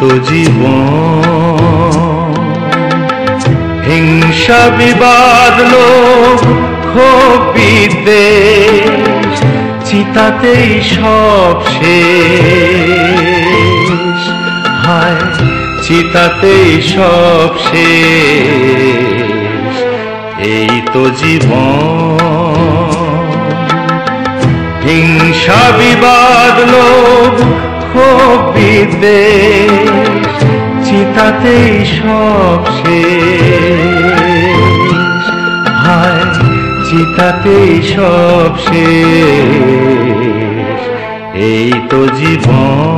তো জীবন। হিংসা, বিবাদ ক্ষোভ চিতাতেই সব শেষ। হায়, চিতাতেই সব শেষ। এই তো জীবন। হিংসা, বিবাদ, লোভ বিদ্বেষ চিতাতেই সব শেষ। হায় চিতাতেই সব শেষ। এই তো জীবন।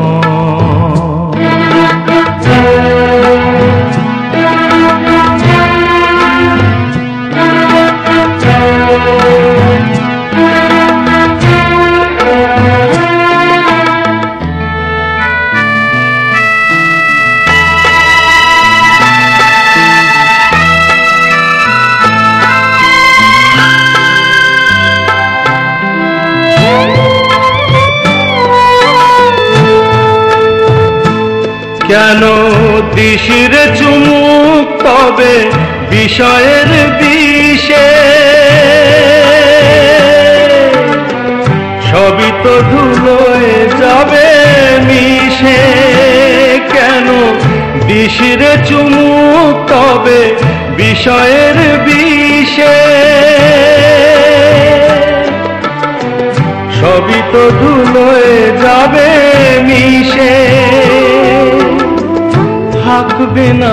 কেন দিশির চুমুক তবে বিষয়ের বিষে? সবই তো ধুলোয় যাবে মিশে। কেন দিশির চুমুক তবে বিষয়ের বিষে? সবই তো ধুলোয় যাবে মিশে। থাকবে না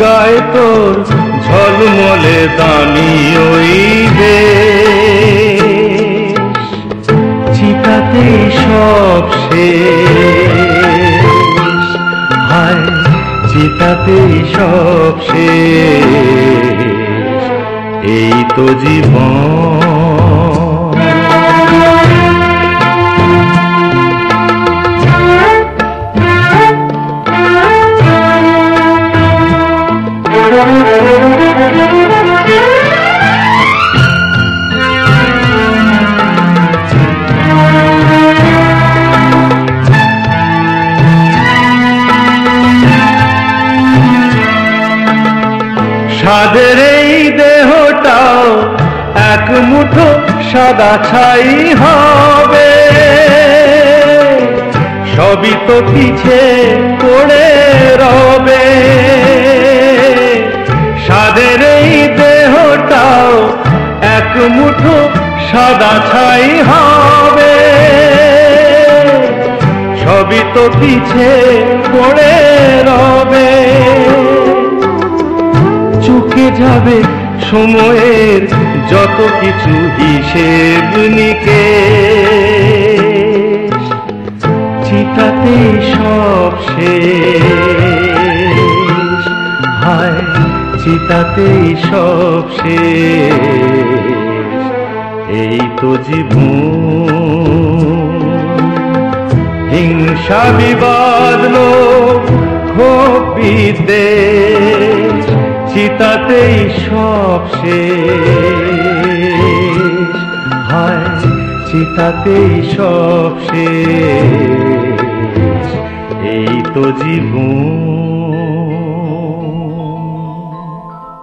গায়ে তোর ঝলমলে দানি ওই দেশ। চিতাতে সব শেষ। হায়, চিতাতে সব শেষ। এই তো জীবন। সাদের এই দেহটাও এক মুঠো সাদা ছাই হবে। সবই তো পিছে পড়ে রবে। সাদের এই দেহটাও এক মুঠো সাদা ছাই হবে। সবই তো পিছে পড়ে রবে। চুকে যাবে সময়ের যত কিছু হিসেব নিকে চিতাতে সব শেষ। চিতাতে সব শেষ। এই তো জীবন। হিংসা বিবাদ বিদ্বেষ চিতাতেই সব শেষ। হায় চিতাতেই সব শেষ। এই তো জীবন।